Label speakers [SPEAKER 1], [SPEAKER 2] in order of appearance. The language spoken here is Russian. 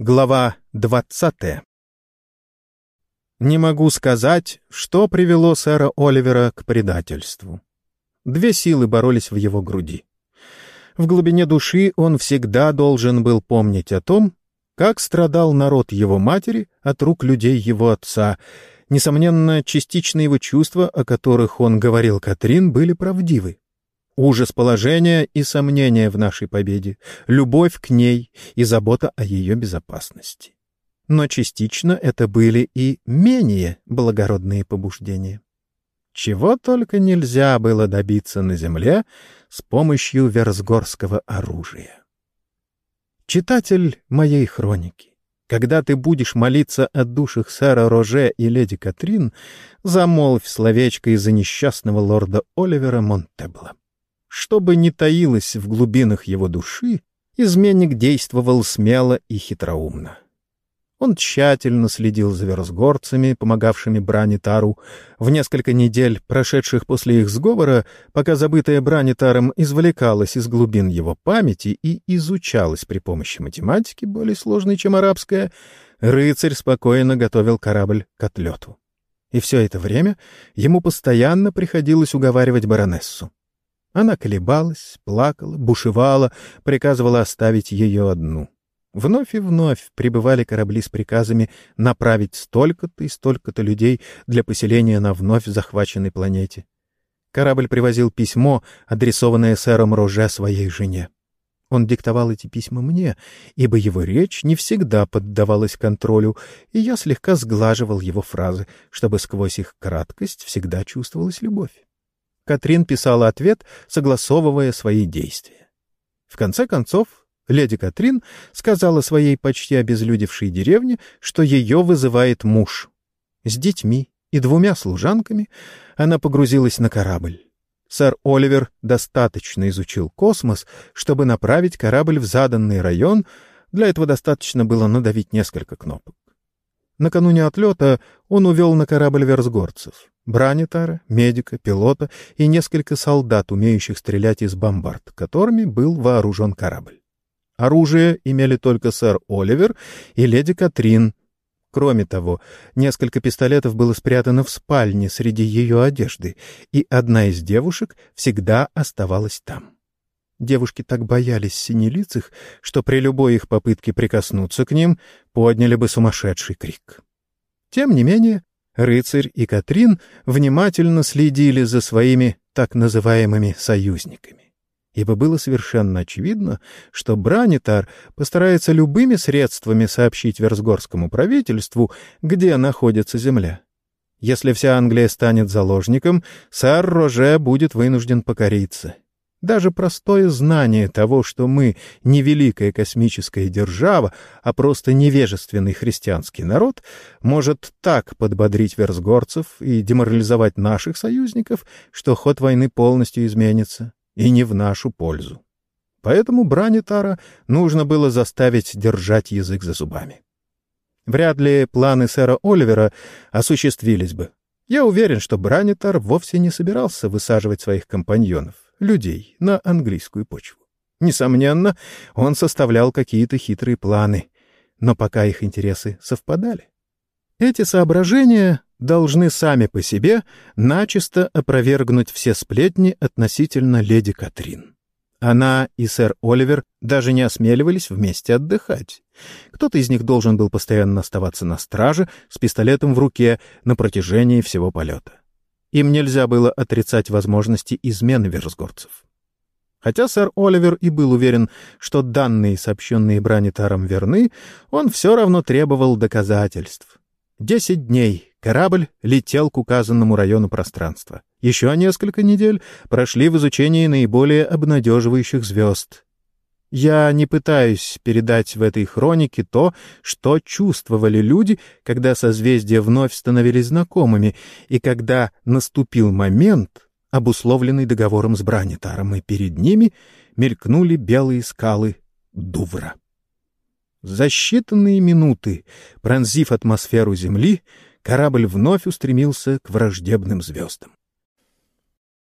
[SPEAKER 1] Глава двадцатая Не могу сказать, что привело сэра Оливера к предательству. Две силы боролись в его груди. В глубине души он всегда должен был помнить о том, как страдал народ его матери от рук людей его отца. Несомненно, частично его чувства, о которых он говорил Катрин, были правдивы ужас положения и сомнения в нашей победе, любовь к ней и забота о ее безопасности. Но частично это были и менее благородные побуждения. Чего только нельзя было добиться на земле с помощью версгорского оружия. Читатель моей хроники, когда ты будешь молиться о душах сэра Роже и леди Катрин, замолвь словечко из-за несчастного лорда Оливера Монтебла. Что бы ни таилось в глубинах его души, изменник действовал смело и хитроумно. Он тщательно следил за версгорцами, помогавшими Бранитару. В несколько недель, прошедших после их сговора, пока забытая Бранитаром извлекалась из глубин его памяти и изучалась при помощи математики, более сложной, чем арабская, рыцарь спокойно готовил корабль к отлету. И все это время ему постоянно приходилось уговаривать баронессу. Она колебалась, плакала, бушевала, приказывала оставить ее одну. Вновь и вновь прибывали корабли с приказами направить столько-то и столько-то людей для поселения на вновь захваченной планете. Корабль привозил письмо, адресованное сэром Роже своей жене. Он диктовал эти письма мне, ибо его речь не всегда поддавалась контролю, и я слегка сглаживал его фразы, чтобы сквозь их краткость всегда чувствовалась любовь. Катрин писала ответ, согласовывая свои действия. В конце концов, леди Катрин сказала своей почти обезлюдевшей деревне, что ее вызывает муж. С детьми и двумя служанками она погрузилась на корабль. Сэр Оливер достаточно изучил космос, чтобы направить корабль в заданный район, для этого достаточно было надавить несколько кнопок. Накануне отлета он увел на корабль версгорцев, бранитара, медика, пилота и несколько солдат, умеющих стрелять из бомбард, которыми был вооружен корабль. Оружие имели только сэр Оливер и леди Катрин. Кроме того, несколько пистолетов было спрятано в спальне среди ее одежды, и одна из девушек всегда оставалась там. Девушки так боялись синелицых, что при любой их попытке прикоснуться к ним подняли бы сумасшедший крик. Тем не менее, рыцарь и Катрин внимательно следили за своими так называемыми союзниками, ибо было совершенно очевидно, что Бранитар постарается любыми средствами сообщить Версгорскому правительству, где находится земля. Если вся Англия станет заложником, сэр Роже будет вынужден покориться — даже простое знание того, что мы не великая космическая держава, а просто невежественный христианский народ, может так подбодрить версгорцев и деморализовать наших союзников, что ход войны полностью изменится, и не в нашу пользу. Поэтому Бранитара нужно было заставить держать язык за зубами. Вряд ли планы сэра Оливера осуществились бы. Я уверен, что Бранитар вовсе не собирался высаживать своих компаньонов людей на английскую почву. Несомненно, он составлял какие-то хитрые планы, но пока их интересы совпадали. Эти соображения должны сами по себе начисто опровергнуть все сплетни относительно леди Катрин. Она и сэр Оливер даже не осмеливались вместе отдыхать. Кто-то из них должен был постоянно оставаться на страже с пистолетом в руке на протяжении всего полета. Им нельзя было отрицать возможности измены версгорцев. Хотя сэр Оливер и был уверен, что данные, сообщенные Бранитаром, верны, он все равно требовал доказательств. Десять дней корабль летел к указанному району пространства. Еще несколько недель прошли в изучении наиболее обнадеживающих звезд. Я не пытаюсь передать в этой хронике то, что чувствовали люди, когда созвездия вновь становились знакомыми, и когда наступил момент, обусловленный договором с Бранитаром, и перед ними мелькнули белые скалы Дувра. За считанные минуты, пронзив атмосферу Земли, корабль вновь устремился к враждебным звездам.